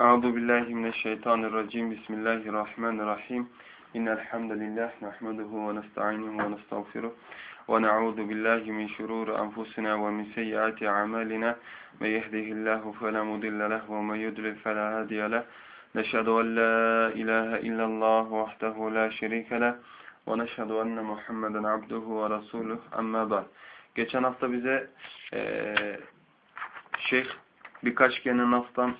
Euzu billahi mineşşeytanirracim. Bismillahirrahmanirrahim. İnnel hamdelellahi nahmeduhu ve nestainuhu ve nestağfiruh. Ve na'udzu billahi min şururi enfusina ve min seyyiati a'malina. Men yehdihillahu fela mudille lehu ve men yudlil fela hadiye lehu. Neşhedü en la ilahe illallah vahdehu la şerike lehu ve neşhedü enne Muhammeden abduhu ve resuluh. Amma ba'd. Geçen hafta bize e, Şeyh birkaç kere nastan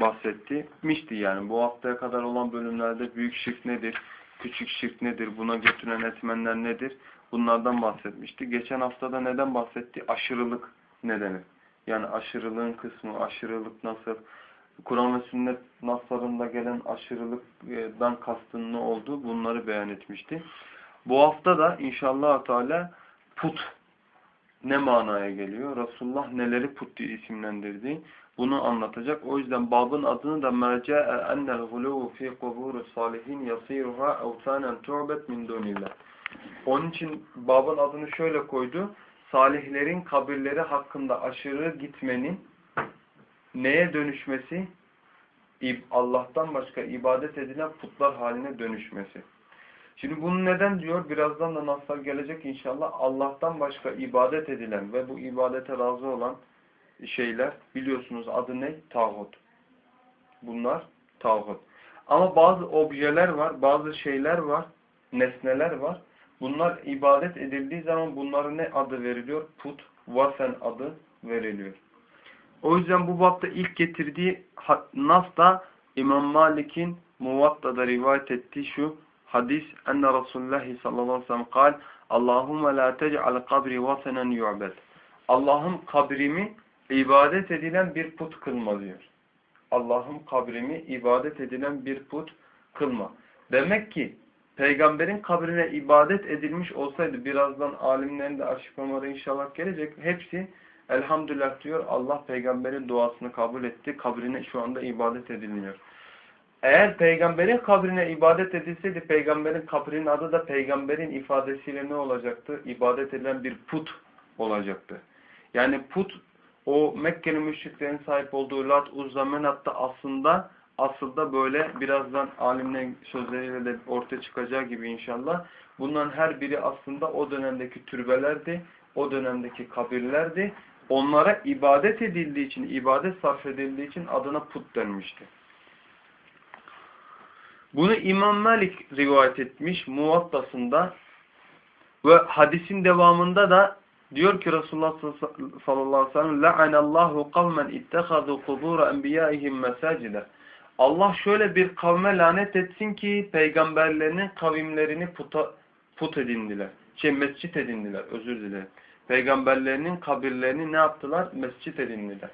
bahsetti. Mişti yani. Bu haftaya kadar olan bölümlerde büyük şirk nedir? Küçük şirk nedir? Buna götüren etmenler nedir? Bunlardan bahsetmişti. Geçen haftada neden bahsetti? Aşırılık nedeni. Yani aşırılığın kısmı, aşırılık nasıl? Kur'an ve sünnet naslarında gelen aşırılıktan kastın ne oldu? Bunları beyan etmişti. Bu hafta da inşallah Teala put ne manaya geliyor? Resulullah neleri put diye isimlendirdi? Bunu anlatacak. O yüzden babın adını da merce'e ennel guluvu fi kuburi salihin yasiruha evtanen tu'bet min dunillah. Onun için babın adını şöyle koydu. Salihlerin kabirleri hakkında aşırı gitmenin neye dönüşmesi? Allah'tan başka ibadet edilen putlar haline dönüşmesi. Şimdi bunu neden diyor? Birazdan da naslar gelecek inşallah. Allah'tan başka ibadet edilen ve bu ibadete razı olan şeyler biliyorsunuz adı ne? Tağut. Bunlar tağut. Ama bazı objeler var, bazı şeyler var, nesneler var. Bunlar ibadet edildiği zaman bunlara ne adı veriliyor? Put, vasen adı veriliyor. O yüzden bu bapta ilk getirdiği nas da İmam Malik'in Muvatta'da rivayet ettiği şu hadis enne Resulullah sallallahu aleyhi ve sellem kal Allahümme la tec'al kabri vasenen yu'bed. Allah'ım kabrimi ibadet edilen bir put kılma diyor. Allah'ım kabrimi ibadet edilen bir put kılma. Demek ki peygamberin kabrine ibadet edilmiş olsaydı birazdan alimlerin de açıklamaları inşallah gelecek. Hepsi elhamdülillah diyor Allah peygamberin duasını kabul etti. Kabrine şu anda ibadet edilmiyor. Eğer peygamberin kabrine ibadet edilseydi peygamberin kabrinin adı da peygamberin ifadesiyle ne olacaktı? İbadet edilen bir put olacaktı. Yani put o Mekkeli müşriklerin sahip olduğu Lat, Uzza, Menat'ta aslında aslında böyle birazdan alimlerin sözleriyle de ortaya çıkacağı gibi inşallah bunların her biri aslında o dönemdeki türbelerdi, o dönemdeki kabirlerdi. Onlara ibadet edildiği için, ibadet sarf edildiği için adına put denmişti. Bunu İmam Malik rivayet etmiş Muvattasında ve hadisin devamında da diyor ki Resulullah sallallahu aleyhi ve sellem la'anallahu kavmen ittehadu kubura enbiyaihim mesacide. Allah şöyle bir kavme lanet etsin ki peygamberlerinin kavimlerini puta, put edindiler. Şey mescit edindiler özür dilerim. Peygamberlerinin kabirlerini ne yaptılar? Mescit edindiler.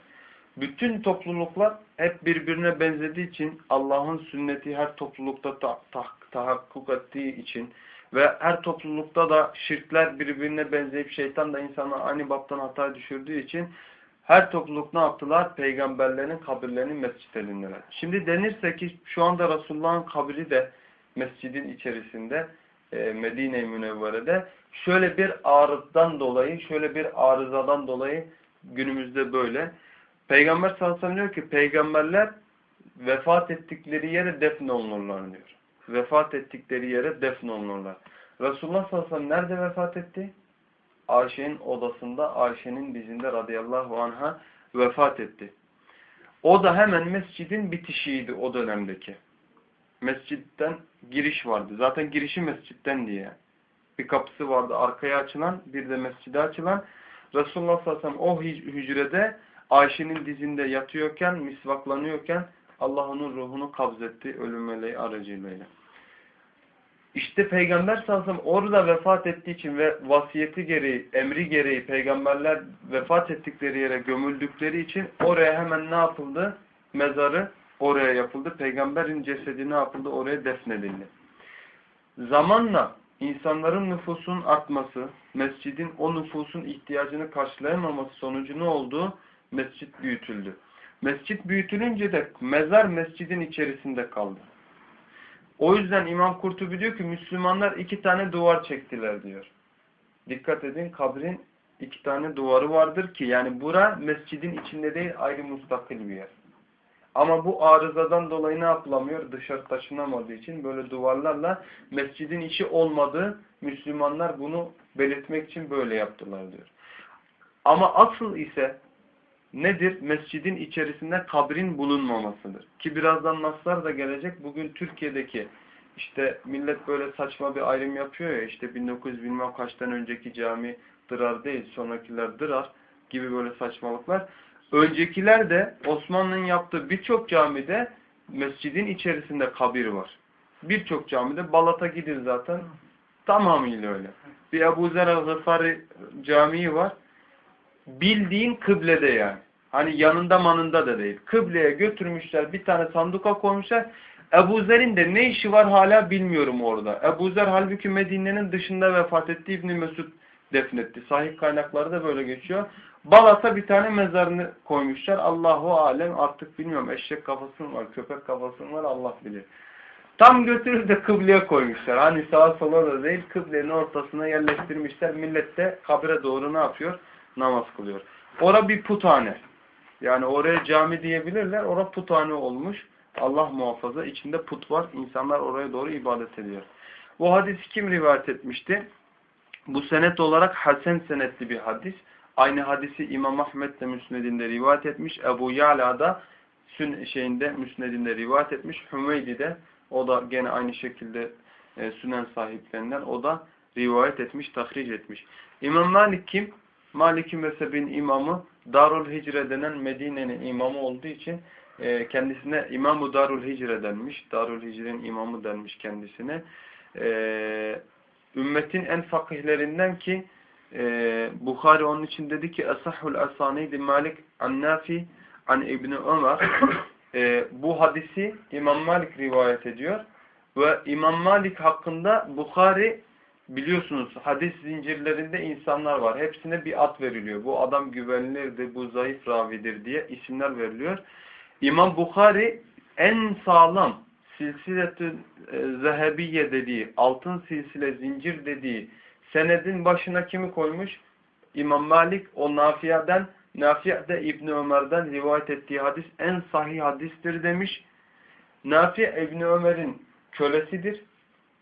Bütün topluluklar hep birbirine benzediği için Allah'ın sünneti her toplulukta ta ta tahakkuk ettiği için ve her toplulukta da şirkler birbirine benzeyip şeytan da insana aynı baptan hata düşürdüğü için her topluluk ne yaptılar? Peygamberlerin kabirlerini mescit edindiler. Şimdi denirse ki şu anda Resulullah'ın kabri de mescidin içerisinde e, Medine-i Münevvere'de şöyle bir arızdan dolayı, şöyle bir arızadan dolayı günümüzde böyle. Peygamber sallallahu diyor ki peygamberler vefat ettikleri yere defnolunurlar diyor. Vefat ettikleri yere defnolunurlar. Resulullah sallallahu nerede vefat etti? Ayşe'nin odasında, Ayşe'nin dizinde radıyallahu anha vefat etti. O da hemen mescidin bitişiydi o dönemdeki. Mescitten giriş vardı. Zaten girişi mescitten diye. Bir kapısı vardı arkaya açılan, bir de mescide açılan. Resulullah sallallahu aleyhi ve sellem o hücrede Ayşe'nin dizinde yatıyorken, misvaklanıyorken Allah onun ruhunu kabzetti ölüm meleği aracılığıyla. İşte Peygamber sallallahu orada vefat ettiği için ve vasiyeti gereği, emri gereği peygamberler vefat ettikleri yere gömüldükleri için oraya hemen ne yapıldı? Mezarı oraya yapıldı. Peygamberin cesedi ne yapıldı? Oraya defnedildi. Zamanla insanların nüfusun artması, mescidin o nüfusun ihtiyacını karşılayamaması sonucu ne oldu? Mescit büyütüldü. Mescit büyütülünce de mezar mescidin içerisinde kaldı. O yüzden İmam Kurtubi diyor ki Müslümanlar iki tane duvar çektiler diyor. Dikkat edin kabrin iki tane duvarı vardır ki yani bura mescidin içinde değil ayrı mustakil bir yer. Ama bu arızadan dolayı ne yapılamıyor? Dışarı taşınamadığı için böyle duvarlarla mescidin içi olmadığı Müslümanlar bunu belirtmek için böyle yaptılar diyor. Ama asıl ise nedir? Mescidin içerisinde kabrin bulunmamasıdır. Ki birazdan naslar da gelecek. Bugün Türkiye'deki işte millet böyle saçma bir ayrım yapıyor ya işte 1900 bilmem kaçtan önceki cami dırar değil sonrakiler dırar gibi böyle saçmalıklar. Öncekiler de Osmanlı'nın yaptığı birçok camide mescidin içerisinde kabir var. Birçok camide Balat'a gidin zaten tamamıyla öyle. Bir Ebu Zer el-Gıfari camii var. Bildiğin kıblede yani. Hani yanında manında da değil. Kıbleye götürmüşler bir tane sanduka koymuşlar. Ebu Zer'in de ne işi var hala bilmiyorum orada. Ebu Zer halbuki Medine'nin dışında vefat etti. İbni Mesud defnetti. Sahih kaynakları da böyle geçiyor. Balat'a bir tane mezarını koymuşlar. Allahu alem artık bilmiyorum eşek kafası mı var, köpek kafası mı var Allah bilir. Tam götürüp de kıbleye koymuşlar. Hani sağa sola da değil kıblenin ortasına yerleştirmişler. Millet de kabre doğru ne yapıyor? Namaz kılıyor. Ora bir puthane. Yani oraya cami diyebilirler. Ora puthane olmuş. Allah muhafaza. içinde put var. İnsanlar oraya doğru ibadet ediyor. Bu hadisi kim rivayet etmişti? Bu senet olarak Hasen senetli bir hadis. Aynı hadisi İmam Ahmet de Müsned'inde rivayet etmiş. Ebu Yala da şeyinde Müsned'inde rivayet etmiş. Hümeydi de o da gene aynı şekilde e, Sünen sahiplerinden o da rivayet etmiş, tahric etmiş. İmam Malik kim? Maliki mezhebin imamı Darul Hicre denen Medine'nin imamı olduğu için e, kendisine İmam-ı Darul Hicre denmiş. Darul Hicre'nin imamı denmiş kendisine. E, ümmetin en fakihlerinden ki e, Bukhari onun için dedi ki Esahul Asanidi Malik Annafi An İbni Ömer e, bu hadisi İmam Malik rivayet ediyor. Ve İmam Malik hakkında Bukhari biliyorsunuz hadis zincirlerinde insanlar var. Hepsine bir ad veriliyor. Bu adam güvenilirdir, bu zayıf ravidir diye isimler veriliyor. İmam Bukhari en sağlam silsiletü e, zehebiye dediği, altın silsile zincir dediği senedin başına kimi koymuş? İmam Malik o Nafia'den, Nafi' de İbni Ömer'den rivayet ettiği hadis en sahih hadistir demiş. Nafi İbni Ömer'in kölesidir.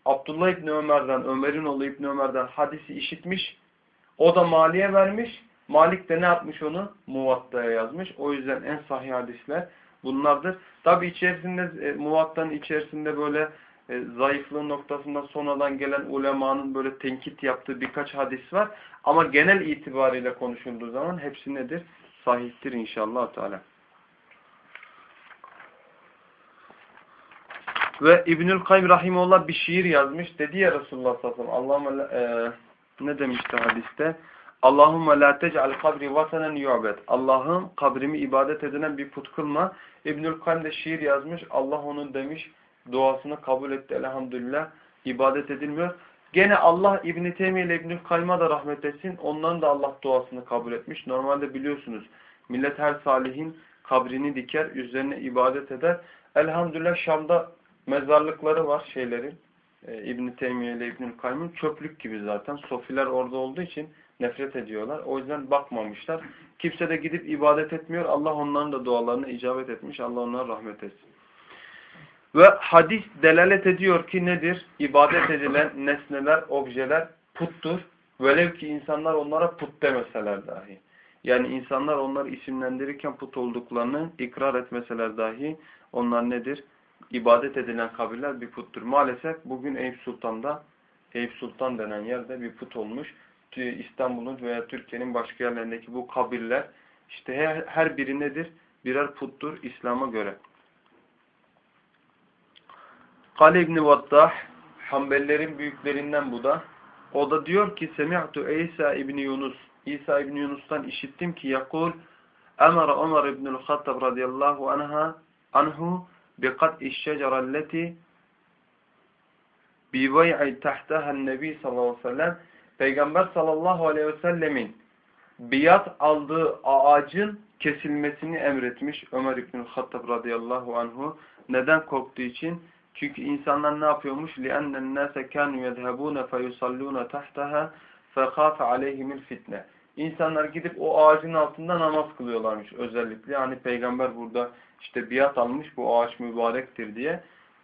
Abdullah İbni Ömer'den, Ömer'in oğlu İbni Ömer'den hadisi işitmiş. O da Mali'ye vermiş. Malik de ne yapmış onu? Muvatta'ya yazmış. O yüzden en sahih hadisler bunlardır. Tabi içerisinde, e, Muvatta'nın içerisinde böyle e, zayıflığı noktasında sonradan gelen ulemanın böyle tenkit yaptığı birkaç hadis var. Ama genel itibariyle konuşulduğu zaman hepsi nedir? Sahihtir inşallah Teala. Ve İbnül Kayyum Rahimullah bir şiir yazmış. Dedi ya Resulullah sallallahu aleyhi ve sellem e, ne demişti hadiste? Allahümme la tec'al kabri vasanen yu'bed. Allah'ım kabrimi ibadet edilen bir put kılma. İbnül Kayyum de şiir yazmış. Allah onun demiş duasını kabul etti elhamdülillah. İbadet edilmiyor. Gene Allah İbn-i Teymiye ile İbnül Kayyum'a da rahmet etsin. Onların da Allah duasını kabul etmiş. Normalde biliyorsunuz millet her salihin kabrini diker, üzerine ibadet eder. Elhamdülillah Şam'da mezarlıkları var şeylerin. E, İbn-i Teymiye ile İbnül Kayyum'un çöplük gibi zaten. Sofiler orada olduğu için nefret ediyorlar. O yüzden bakmamışlar. Kimse de gidip ibadet etmiyor. Allah onların da dualarına icabet etmiş. Allah onlara rahmet etsin. Ve hadis delalet ediyor ki nedir? İbadet edilen nesneler, objeler puttur. Velev ki insanlar onlara put demeseler dahi. Yani insanlar onları isimlendirirken put olduklarını ikrar etmeseler dahi onlar nedir? İbadet edilen kabirler bir puttur. Maalesef bugün Eyüp Sultan'da Eyüp Sultan denen yerde bir put olmuş. İstanbul'un veya Türkiye'nin başka yerlerindeki bu kabirler işte her, her biri nedir? Birer puttur İslam'a göre. Kale İbni Vattah Hanbellerin büyüklerinden bu da. O da diyor ki Semi'tu İsa İbni Yunus İsa İbni Yunus'tan işittim ki yakul Emara Ömer İbnül Hattab radıyallahu anha anhu biqat'i şecerelleti bivay'i tahtahan nebi sallallahu aleyhi ve sellem Peygamber sallallahu aleyhi ve sellemin biat aldığı ağacın kesilmesini emretmiş Ömer İbnül Hattab radıyallahu anhu. Neden korktuğu için? Çünkü insanlar ne yapıyormuş? لِأَنَّ النَّاسَ كَانُوا يَذْهَبُونَ فَيُصَلُّونَ تَحْتَهَا فَخَافَ عَلَيْهِمِ الْفِتْنَةِ İnsanlar gidip o ağacın altında namaz kılıyorlarmış özellikle. Hani peygamber burada işte biat almış bu ağaç mübarektir diye.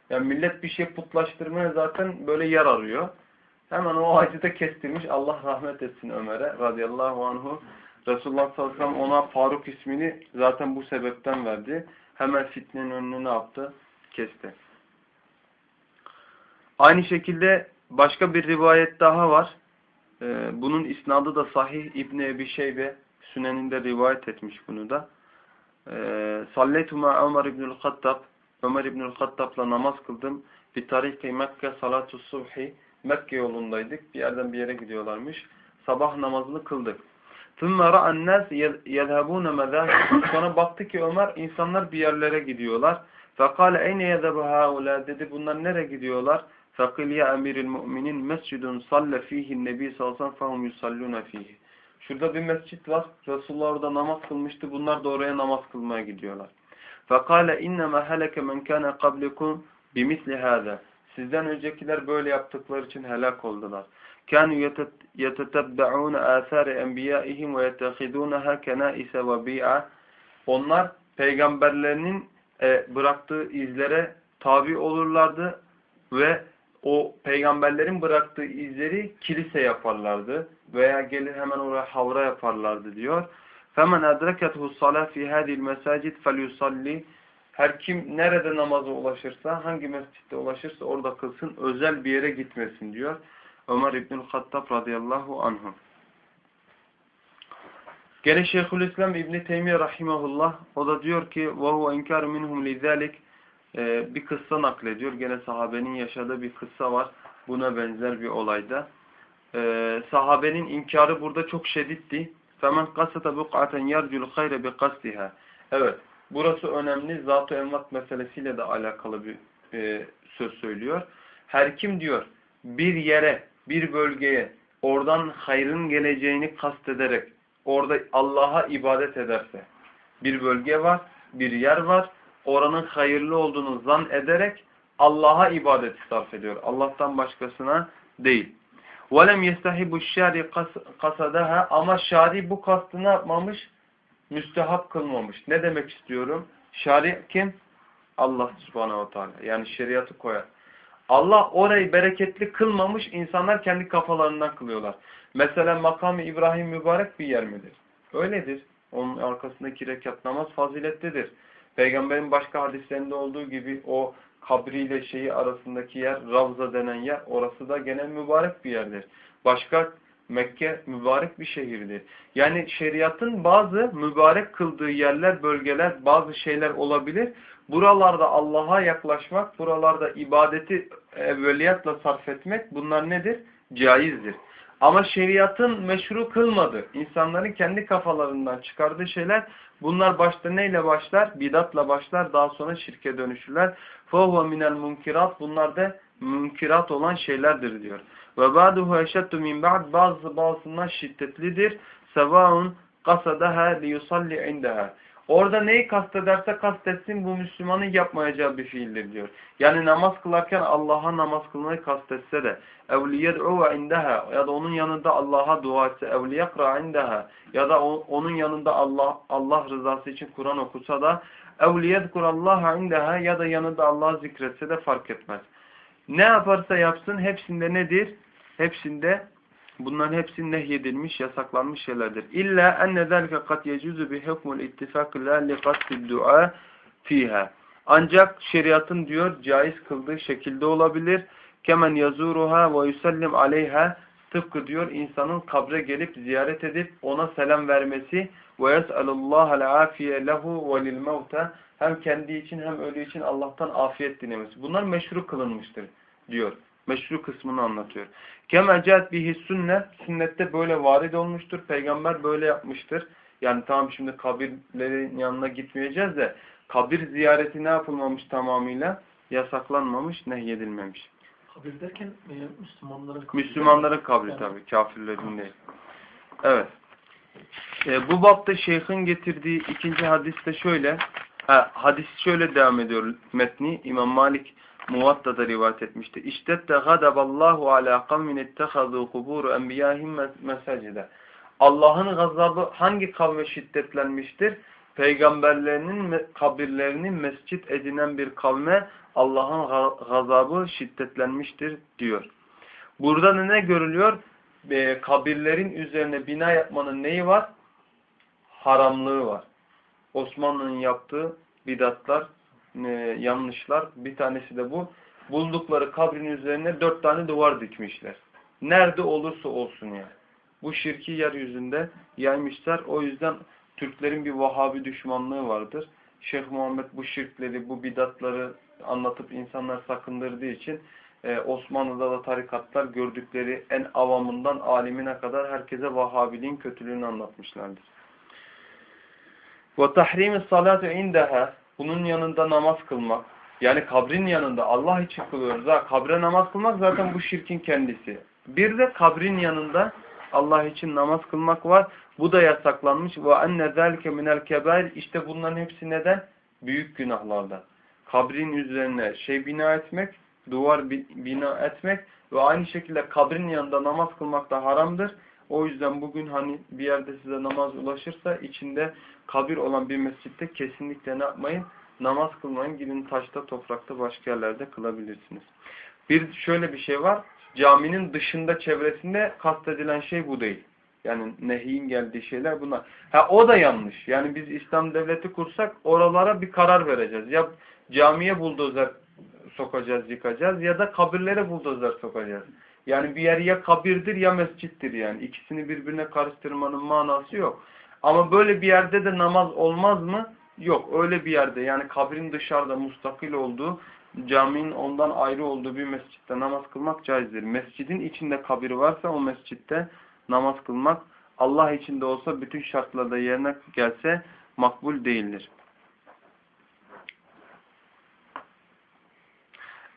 Yani millet bir şey putlaştırmaya zaten böyle yer arıyor. Hemen o ağacı da kestirmiş. Allah rahmet etsin Ömer'e radıyallahu anhu. Resulullah sallallahu aleyhi ve sellem ona Faruk ismini zaten bu sebepten verdi. Hemen fitnenin önünü ne yaptı? Kesti. Aynı şekilde başka bir rivayet daha var. Ee, bunun isnadı da sahih İbni Ebi Şeybe Sünen'inde rivayet etmiş bunu da. Ee, Sallaytu ma Ömer İbnül Hattab Ömer İbnül Hattab'la namaz kıldım. Bir tarihte Mekke salatu subhi Mekke yolundaydık. Bir yerden bir yere gidiyorlarmış. Sabah namazını kıldık. ثُمَّ رَأَ النَّاسِ يَذْهَبُونَ مَذَاهِ Sonra baktı ki Ömer insanlar bir yerlere gidiyorlar. فَقَالَ اَيْنَ يَذَبُ هَاُولَى Dedi bunlar nereye gidiyorlar? فَقِلْ يَا اَمِيرِ الْمُؤْمِنِينَ مَسْجِدٌ صَلَّ ف۪يهِ النَّب۪ي sallallahu فَهُمْ يُصَلُّونَ ف۪يهِ Şurada bir mescit var. Resulullah orada namaz kılmıştı. Bunlar da oraya namaz kılmaya gidiyorlar. فَقَالَ اِنَّمَا هَلَكَ مَنْ كَانَ قَبْلِكُمْ بِمِثْلِ هَذَا Sizden öncekiler böyle yaptıkları için helak oldular. كَانُوا يَتَتَبَّعُونَ آثَارِ اَنْبِيَائِهِمْ وَيَتَّخِذُونَهَا كَنَائِسَ وَبِيعًا Onlar peygamberlerinin e, bıraktığı izlere tabi olurlardı ve o peygamberlerin bıraktığı izleri kilise yaparlardı veya gelir hemen oraya havra yaparlardı diyor. فَمَنْ اَدْرَكَتْهُ الصَّلَى فِي هَذِي الْمَسَاجِدِ فَلْيُصَلِّ Her kim nerede namaza ulaşırsa, hangi mescitte ulaşırsa orada kılsın, özel bir yere gitmesin diyor. Ömer İbnül Hattab radıyallahu anhu. Gene Şeyhülislam İbni Teymiye rahimahullah o da diyor ki وَهُوَ اِنْكَارُ مِنْهُمْ لِذَٰلِكَ ee, bir kıssa naklediyor. Gene sahabenin yaşadığı bir kıssa var. Buna benzer bir olayda. Ee, sahabenin inkarı burada çok şeditti. فَمَنْ قَسَتَ بُقْعَةً يَرْجُ الْخَيْرَ بِقَسْدِهَا Evet. Burası önemli. Zat-ı envat meselesiyle de alakalı bir e, söz söylüyor. Her kim diyor bir yere, bir bölgeye oradan hayrın geleceğini kastederek orada Allah'a ibadet ederse bir bölge var, bir yer var oranın hayırlı olduğunu zan ederek Allah'a ibadet sarf ediyor. Allah'tan başkasına değil. وَلَمْ يَسْتَحِبُ الشَّارِ قَسَدَهَا Ama şari bu kastı ne yapmamış? Müstehap kılmamış. Ne demek istiyorum? Şari kim? Allah subhanehu ve teala. Yani şeriatı koyar. Allah orayı bereketli kılmamış, insanlar kendi kafalarından kılıyorlar. Mesela makamı İbrahim mübarek bir yer midir? Öyledir. Onun arkasındaki rekat namaz faziletlidir. Peygamberin başka hadislerinde olduğu gibi o kabriyle şeyi arasındaki yer, Ravza denen yer, orası da gene mübarek bir yerdir. Başka Mekke mübarek bir şehirdir. Yani şeriatın bazı mübarek kıldığı yerler, bölgeler, bazı şeyler olabilir. Buralarda Allah'a yaklaşmak, buralarda ibadeti evveliyatla sarf etmek bunlar nedir? Caizdir. Ama şeriatın meşru kılmadı. İnsanların kendi kafalarından çıkardığı şeyler bunlar başta neyle başlar? Bidatla başlar. Daha sonra şirke dönüşürler. فَهُوَ minel munkirat Bunlar da münkirat olan şeylerdir diyor. Ve ba'duhu eşeddu min ba'd bazı bazısından şiddetlidir. Sevaun kasadaha li yusalli indaha. Orada neyi kastederse kastetsin bu Müslümanın yapmayacağı bir fiildir diyor. Yani namaz kılarken Allah'a namaz kılmayı kastetse de evliyed'u indaha ya da onun yanında Allah'a dua etse evliyakra indaha ya da onun yanında Allah Allah rızası için Kur'an okusa da evliyedkurallaha indaha ya da yanında Allah'ı zikretse de fark etmez. Ne yaparsa yapsın hepsinde nedir? Hepsinde Bunların hepsi nehyedilmiş, yasaklanmış şeylerdir. İlla enne zelke kat yecuzu bi hukmul ittifak la li dua fiha. Ancak şeriatın diyor caiz kıldığı şekilde olabilir. Kemen yazuruha ve yusallim aleyha tıpkı diyor insanın kabre gelip ziyaret edip ona selam vermesi ve yes'alullaha afiye lehu ve lil mevte hem kendi için hem ölü için Allah'tan afiyet dilemesi. Bunlar meşru kılınmıştır diyor meşru kısmını anlatıyor. Kema caet bihi sünne, sünnette böyle varid olmuştur. Peygamber böyle yapmıştır. Yani tamam şimdi kabirlerin yanına gitmeyeceğiz de kabir ziyareti ne yapılmamış tamamıyla? Yasaklanmamış, nehyedilmemiş. Kabir derken e, Müslümanların kabri. Müslümanların kabri yani. tabi, kafirlerin değil. Evet. E, bu bapta şeyhin getirdiği ikinci hadiste şöyle, ha, hadis şöyle devam ediyor metni. İmam Malik Muvatta'da rivayet etmişti. İştette gadaballahu ala kavmin ittehazû kubûru enbiyâhim mesacide. Allah'ın gazabı hangi kavme şiddetlenmiştir? Peygamberlerinin kabirlerini mescit edinen bir kavme Allah'ın gazabı şiddetlenmiştir diyor. Burada ne görülüyor? E, kabirlerin üzerine bina yapmanın neyi var? Haramlığı var. Osmanlı'nın yaptığı bidatlar, e, yanlışlar. Bir tanesi de bu. Buldukları kabrin üzerine dört tane duvar dikmişler. Nerede olursa olsun yani. Bu şirki yeryüzünde yaymışlar. O yüzden Türklerin bir Vahabi düşmanlığı vardır. Şeyh Muhammed bu şirkleri, bu bidatları anlatıp insanlar sakındırdığı için e, Osmanlı'da da tarikatlar gördükleri en avamından alimine kadar herkese Vahhabiliğin kötülüğünü anlatmışlardır. Ve tahrimi salatu bunun yanında namaz kılmak. Yani kabrin yanında Allah için kılıyoruz. Ha, kabre namaz kılmak zaten bu şirkin kendisi. Bir de kabrin yanında Allah için namaz kılmak var. Bu da yasaklanmış. Ve enne zelke minel kebair. İşte bunların hepsi neden? Büyük günahlardan. Kabrin üzerine şey bina etmek, duvar bina etmek ve aynı şekilde kabrin yanında namaz kılmak da haramdır. O yüzden bugün hani bir yerde size namaz ulaşırsa içinde kabir olan bir mescitte kesinlikle ne yapmayın? Namaz kılmayın. Gidin taşta, toprakta, başka yerlerde kılabilirsiniz. Bir şöyle bir şey var. Caminin dışında, çevresinde kastedilen şey bu değil. Yani nehiyin geldiği şeyler bunlar. Ha o da yanlış. Yani biz İslam devleti kursak oralara bir karar vereceğiz. Ya camiye buldozer sokacağız, yıkacağız ya da kabirlere buldozer sokacağız. Yani bir yer ya kabirdir ya mescittir yani. İkisini birbirine karıştırmanın manası yok. Ama böyle bir yerde de namaz olmaz mı? Yok. Öyle bir yerde yani kabrin dışarıda mustakil olduğu, caminin ondan ayrı olduğu bir mescitte namaz kılmak caizdir. Mescidin içinde kabir varsa o mescitte namaz kılmak Allah için de olsa bütün şartlarda yerine gelse makbul değildir.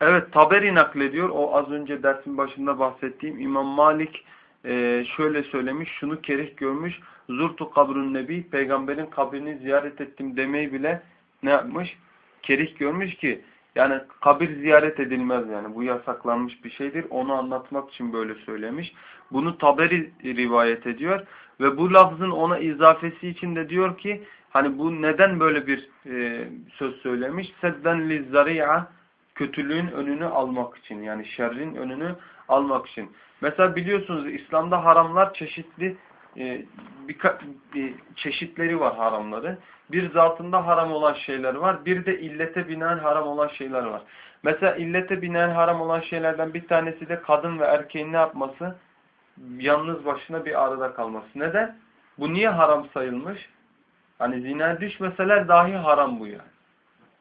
Evet Taberi naklediyor. O az önce dersin başında bahsettiğim İmam Malik e, şöyle söylemiş. Şunu kerih görmüş. Zurtu kabrun nebi. Peygamberin kabrini ziyaret ettim demeyi bile ne yapmış? Kerih görmüş ki yani kabir ziyaret edilmez yani. Bu yasaklanmış bir şeydir. Onu anlatmak için böyle söylemiş. Bunu Taberi rivayet ediyor. Ve bu lafzın ona izafesi için de diyor ki hani bu neden böyle bir e, söz söylemiş? Sedden lizzari'a kötülüğün önünü almak için yani şerrin önünü almak için. Mesela biliyorsunuz İslam'da haramlar çeşitli e, bir, bir çeşitleri var haramları. Bir zatında haram olan şeyler var. Bir de illete binaen haram olan şeyler var. Mesela illete binaen haram olan şeylerden bir tanesi de kadın ve erkeğin ne yapması? Yalnız başına bir arada kalması. Neden? Bu niye haram sayılmış? Hani zina düşmeseler dahi haram bu yani.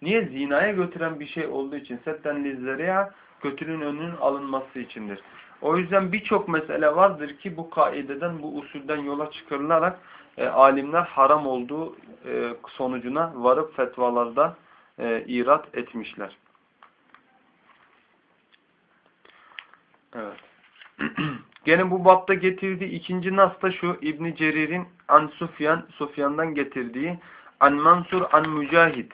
Niye? Zinaya götüren bir şey olduğu için. Setten lizleriya kötülüğün önünün alınması içindir. O yüzden birçok mesele vardır ki bu kaideden, bu usulden yola çıkarılarak e, alimler haram olduğu e, sonucuna varıp fetvalarda e, irat etmişler. Evet. Gene bu bapta getirdiği ikinci nas da şu İbn Cerir'in An Sufyan, Sufyan'dan getirdiği An Mansur An Mücahid.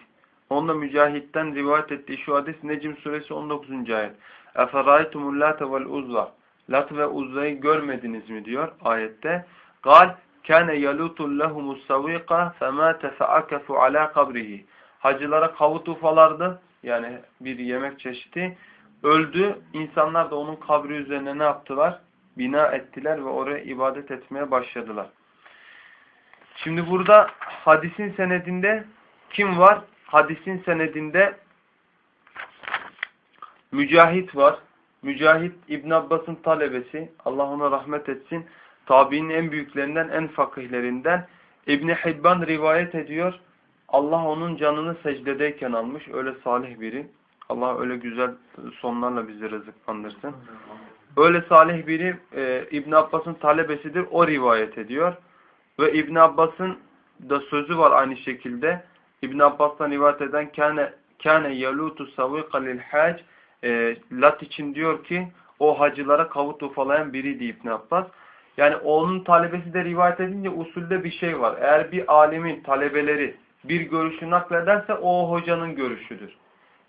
Onda Mücahit'ten rivayet ettiği şu hadis Necim suresi 19. ayet. Late vel uzza. Lat ve Uzza'yı görmediniz mi diyor ayette. Gal kâne yalutul lehumus savîqa femâte fe'akefu alâ kabrihi. Hacılara kavut ufalardı. Yani bir yemek çeşidi. Öldü. İnsanlar da onun kabri üzerine ne yaptılar? Bina ettiler ve oraya ibadet etmeye başladılar. Şimdi burada hadisin senedinde kim var? Hadisin senedinde Mücahit var. Mücahit İbn Abbas'ın talebesi. Allah ona rahmet etsin. Tabi'nin en büyüklerinden, en fakihlerinden. İbn Hibban rivayet ediyor. Allah onun canını secdedeyken almış. Öyle salih biri. Allah öyle güzel sonlarla bizi rızıklandırsın. Öyle salih biri e, İbn Abbas'ın talebesidir. O rivayet ediyor. Ve İbn Abbas'ın da sözü var aynı şekilde. İbn Abbas'tan rivayet eden kâne kâne yalutu savîka lil hac e, Lat için diyor ki o hacılara kavut ufalayan biriydi İbn Abbas. Yani onun talebesi de rivayet edince usulde bir şey var. Eğer bir alimin talebeleri bir görüşü naklederse o hocanın görüşüdür.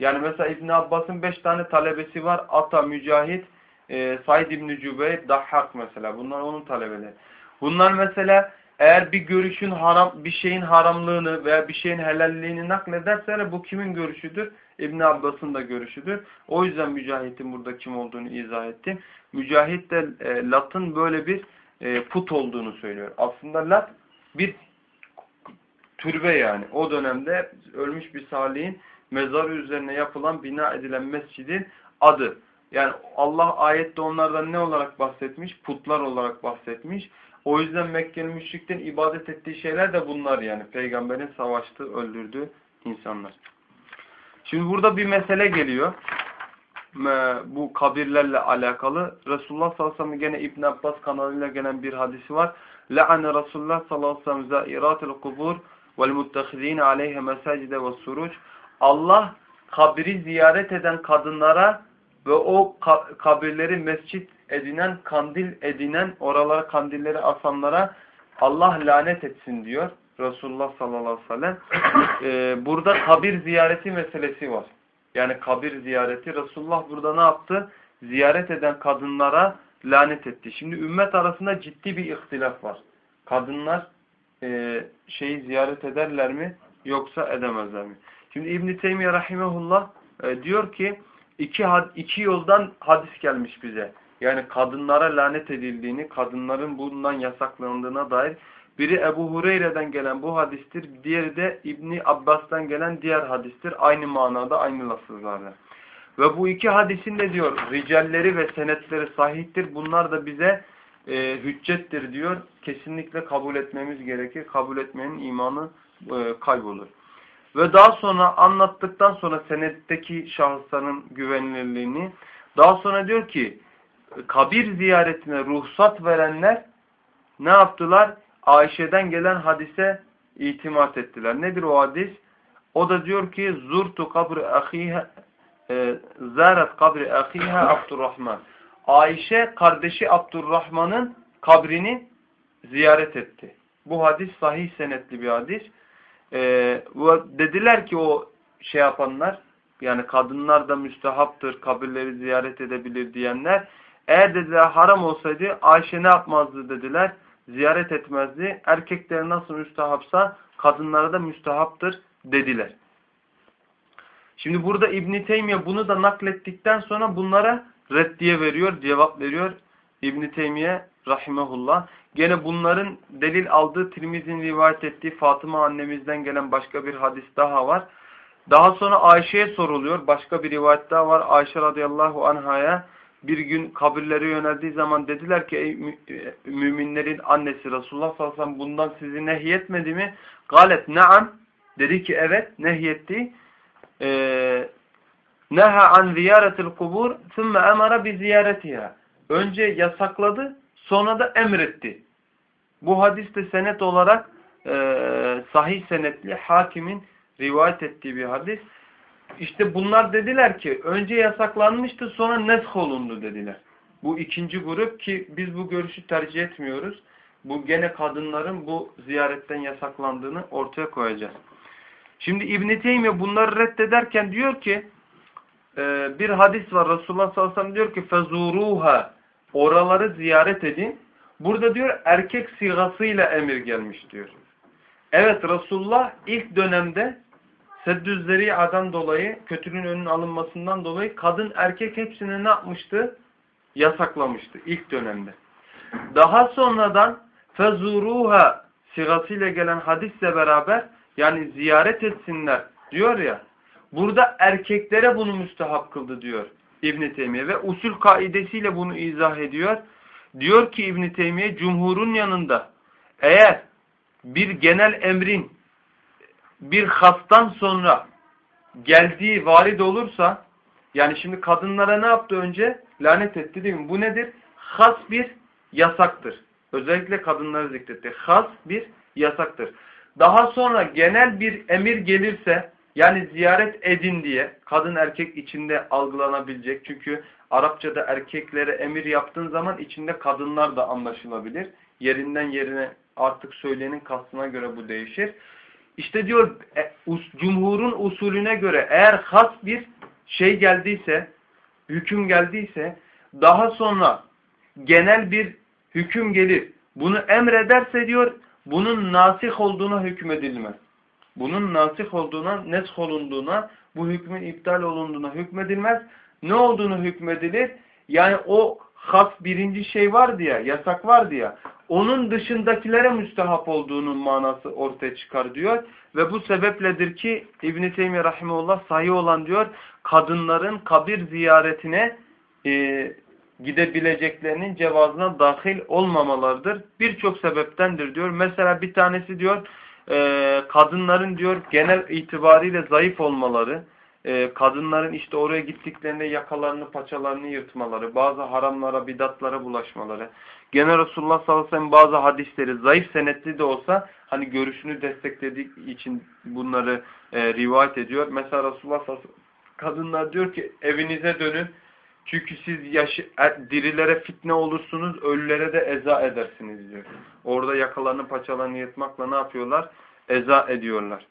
Yani mesela İbn Abbas'ın beş tane talebesi var. Ata, Mücahit, e, Said İbn Cübeyr, Dahhak mesela. Bunlar onun talebeleri. Bunlar mesela eğer bir görüşün haram, bir şeyin haramlığını veya bir şeyin helalliğini naklederse bu kimin görüşüdür? İbn Abbas'ın da görüşüdür. O yüzden Mücahit'in burada kim olduğunu izah ettim. Mücahit de e, Lat'ın böyle bir e, put olduğunu söylüyor. Aslında Lat bir türbe yani. O dönemde ölmüş bir salihin mezarı üzerine yapılan, bina edilen mescidin adı. Yani Allah ayette onlardan ne olarak bahsetmiş? Putlar olarak bahsetmiş. O yüzden Mekkeli müşrikten ibadet ettiği şeyler de bunlar yani. Peygamberin savaştığı, öldürdüğü insanlar. Şimdi burada bir mesele geliyor. Bu kabirlerle alakalı. Resulullah sallallahu aleyhi ve sellem gene İbn Abbas kanalıyla gelen bir hadisi var. La'ane Resulullah sallallahu aleyhi ve sellem zairatil kubur vel muttahidine aleyhe mesacide ve. Allah kabri ziyaret eden kadınlara ve o kabirleri mescit edinen, kandil edinen, oralara kandilleri asanlara Allah lanet etsin diyor Resulullah sallallahu aleyhi ve sellem. Ee, burada kabir ziyareti meselesi var. Yani kabir ziyareti. Resulullah burada ne yaptı? Ziyaret eden kadınlara lanet etti. Şimdi ümmet arasında ciddi bir ihtilaf var. Kadınlar e, şeyi ziyaret ederler mi yoksa edemezler mi? Şimdi İbn-i Teymiye Rahimahullah e, diyor ki iki, iki yoldan hadis gelmiş bize. Yani kadınlara lanet edildiğini, kadınların bundan yasaklandığına dair. Biri Ebu Hureyre'den gelen bu hadistir. Diğeri de İbni Abbas'tan gelen diğer hadistir. Aynı manada, aynı lafızlarla. Ve bu iki hadisin de diyor ricalleri ve senetleri sahihtir. Bunlar da bize e, hüccettir diyor. Kesinlikle kabul etmemiz gerekir. Kabul etmenin imanı e, kaybolur. Ve daha sonra anlattıktan sonra senetteki şahısların güvenilirliğini daha sonra diyor ki kabir ziyaretine ruhsat verenler ne yaptılar? Ayşe'den gelen hadise itimat ettiler. Nedir o hadis? O da diyor ki zurtu kabri ahiha e, zarat kabri ahiha Abdurrahman. Ayşe kardeşi Abdurrahman'ın kabrini ziyaret etti. Bu hadis sahih senetli bir hadis. Ee, dediler ki o şey yapanlar yani kadınlar da müstehaptır, kabirleri ziyaret edebilir diyenler eğer dediler haram olsaydı Ayşe ne yapmazdı dediler. Ziyaret etmezdi. Erkekler nasıl müstehapsa kadınlara da müstehaptır dediler. Şimdi burada İbn Teymiye bunu da naklettikten sonra bunlara reddiye veriyor, cevap veriyor. İbn Teymiye rahimehullah. Gene bunların delil aldığı Tirmiz'in rivayet ettiği Fatıma annemizden gelen başka bir hadis daha var. Daha sonra Ayşe'ye soruluyor. Başka bir rivayet daha var. Ayşe radıyallahu anhaya bir gün kabirlere yöneldiği zaman dediler ki ey e, müminlerin annesi Resulullah sallallahu aleyhi ve sellem bundan sizi nehyetmedi mi? Galet naam. Dedi ki evet nehyetti. Ee, Neha an ziyaretil kubur thumme emara bi ziyaretiha. Önce yasakladı sonra da emretti. Bu hadiste senet olarak e, sahih senetli hakimin rivayet ettiği bir hadis. İşte bunlar dediler ki önce yasaklanmıştı sonra nesh olundu dediler. Bu ikinci grup ki biz bu görüşü tercih etmiyoruz. Bu gene kadınların bu ziyaretten yasaklandığını ortaya koyacağız. Şimdi İbn-i Teymiye bunları reddederken diyor ki e, bir hadis var Resulullah sallallahu aleyhi ve sellem diyor ki fezuruha oraları ziyaret edin. Burada diyor erkek sigasıyla emir gelmiş diyor. Evet Resulullah ilk dönemde Seddüzzeri'adan dolayı, kötülüğün önünün alınmasından dolayı kadın erkek hepsini ne yapmıştı? Yasaklamıştı ilk dönemde. Daha sonradan fezuruha sigasıyla gelen hadisle beraber yani ziyaret etsinler diyor ya. Burada erkeklere bunu müstehap kıldı diyor İbn Teymiye ve usul kaidesiyle bunu izah ediyor. Diyor ki İbn Teymiye cumhurun yanında eğer bir genel emrin bir hastan sonra geldiği varid olursa yani şimdi kadınlara ne yaptı önce? Lanet etti değil mi? Bu nedir? Has bir yasaktır. Özellikle kadınları zikretti. Has bir yasaktır. Daha sonra genel bir emir gelirse yani ziyaret edin diye kadın erkek içinde algılanabilecek. Çünkü Arapçada erkeklere emir yaptığın zaman içinde kadınlar da anlaşılabilir. Yerinden yerine artık söyleyenin kastına göre bu değişir. İşte diyor e, cumhurun usulüne göre eğer has bir şey geldiyse, hüküm geldiyse daha sonra genel bir hüküm gelir. bunu emrederse diyor bunun nasih olduğuna hükmedilmez. Bunun nasih olduğuna, nesk olunduğuna, bu hükmün iptal olunduğuna hükmedilmez. Ne olduğunu hükmedilir? Yani o has birinci şey vardı ya, yasak vardı ya, onun dışındakilere müstehap olduğunun manası ortaya çıkar diyor. Ve bu sebepledir ki İbn-i Teymiye Rahimullah sahih olan diyor, kadınların kabir ziyaretine e, gidebileceklerinin cevazına dahil olmamalarıdır. Birçok sebeptendir diyor. Mesela bir tanesi diyor, e, kadınların diyor genel itibariyle zayıf olmaları, e, kadınların işte oraya gittiklerinde yakalarını, paçalarını yırtmaları, bazı haramlara, bidatlara bulaşmaları, Gene Resulullah sallallahu aleyhi ve sellem bazı hadisleri zayıf senetli de olsa hani görüşünü desteklediği için bunları e, rivayet ediyor. Mesela Resulullah sallallahu aleyhi ve sellem kadınlar diyor ki evinize dönün. Çünkü siz yaşı, e, dirilere fitne olursunuz, ölülere de eza edersiniz diyor. Orada yakalarını paçalarını yırtmakla ne yapıyorlar? Eza ediyorlar.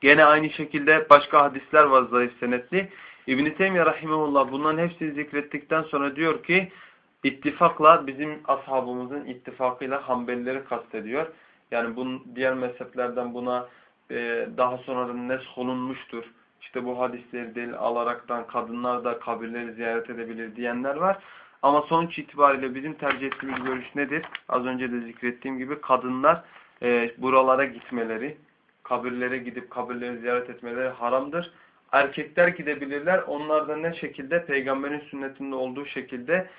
Gene aynı şekilde başka hadisler var zayıf senetli. İbn-i Teymiye Rahimahullah bunların hepsini zikrettikten sonra diyor ki ittifakla bizim ashabımızın ittifakıyla Hanbelileri kastediyor. Yani bunun diğer mezheplerden buna e, daha sonradan nesh olunmuştur. İşte bu hadisleri delil alaraktan kadınlar da kabirleri ziyaret edebilir diyenler var. Ama sonuç itibariyle bizim tercih ettiğimiz görüş nedir? Az önce de zikrettiğim gibi kadınlar e, buralara gitmeleri, kabirlere gidip kabirleri ziyaret etmeleri haramdır. Erkekler gidebilirler. Onlar da ne şekilde? Peygamberin sünnetinde olduğu şekilde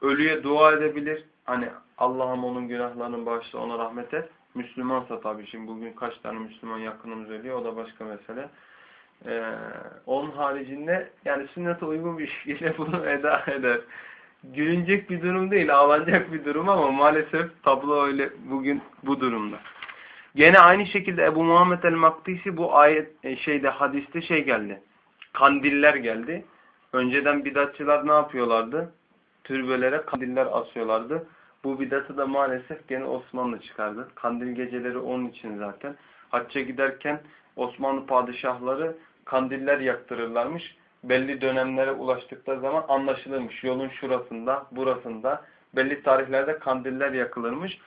ölüye dua edebilir. Hani Allah'ım onun günahlarını bağışla, ona rahmet et. Müslümansa tabii şimdi bugün kaç tane Müslüman yakınımız ölüyor o da başka mesele. Ee, onun haricinde yani sünnete uygun bir şekilde bunu eda eder. Gülünecek bir durum değil, ağlanacak bir durum ama maalesef tablo öyle bugün bu durumda. Gene aynı şekilde Ebu Muhammed el-Maktisi bu ayet e, şeyde hadiste şey geldi. Kandiller geldi. Önceden bidatçılar ne yapıyorlardı? Türbelere kandiller asıyorlardı. Bu bidatı da maalesef gene Osmanlı çıkardı. Kandil geceleri onun için zaten. Hacca giderken Osmanlı padişahları kandiller yaktırırlarmış. Belli dönemlere ulaştıkları zaman anlaşılırmış. Yolun şurasında, burasında belli tarihlerde kandiller yakılırmış.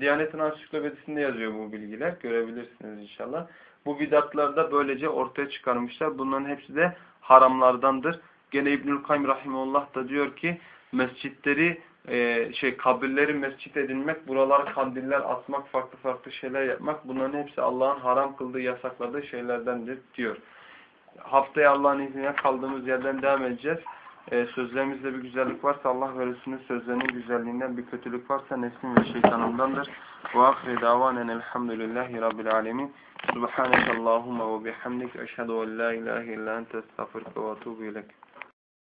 Diyanet'in ansiklopedisinde yazıyor bu bilgiler. Görebilirsiniz inşallah. Bu bidatları da böylece ortaya çıkarmışlar. Bunların hepsi de haramlardandır. Gene İbnül Kayyum Rahimullah da diyor ki mescitleri e, şey kabirleri mescit edinmek, buralar kandiller atmak, farklı farklı şeyler yapmak bunların hepsi Allah'ın haram kıldığı, yasakladığı şeylerdendir diyor. Haftaya Allah'ın izniyle kaldığımız yerden devam edeceğiz. Ee, sözlerimizde bir güzellik varsa Allah ve Resulünün sözlerinin güzelliğinden bir kötülük varsa nefsim ve şeytanımdandır. Ve ahire davanen elhamdülillahi rabbil alemin. Subhaneke Allahumma ve bihamdik. Eşhedü en la ilahe illa ente estağfurke ve etubu ilek.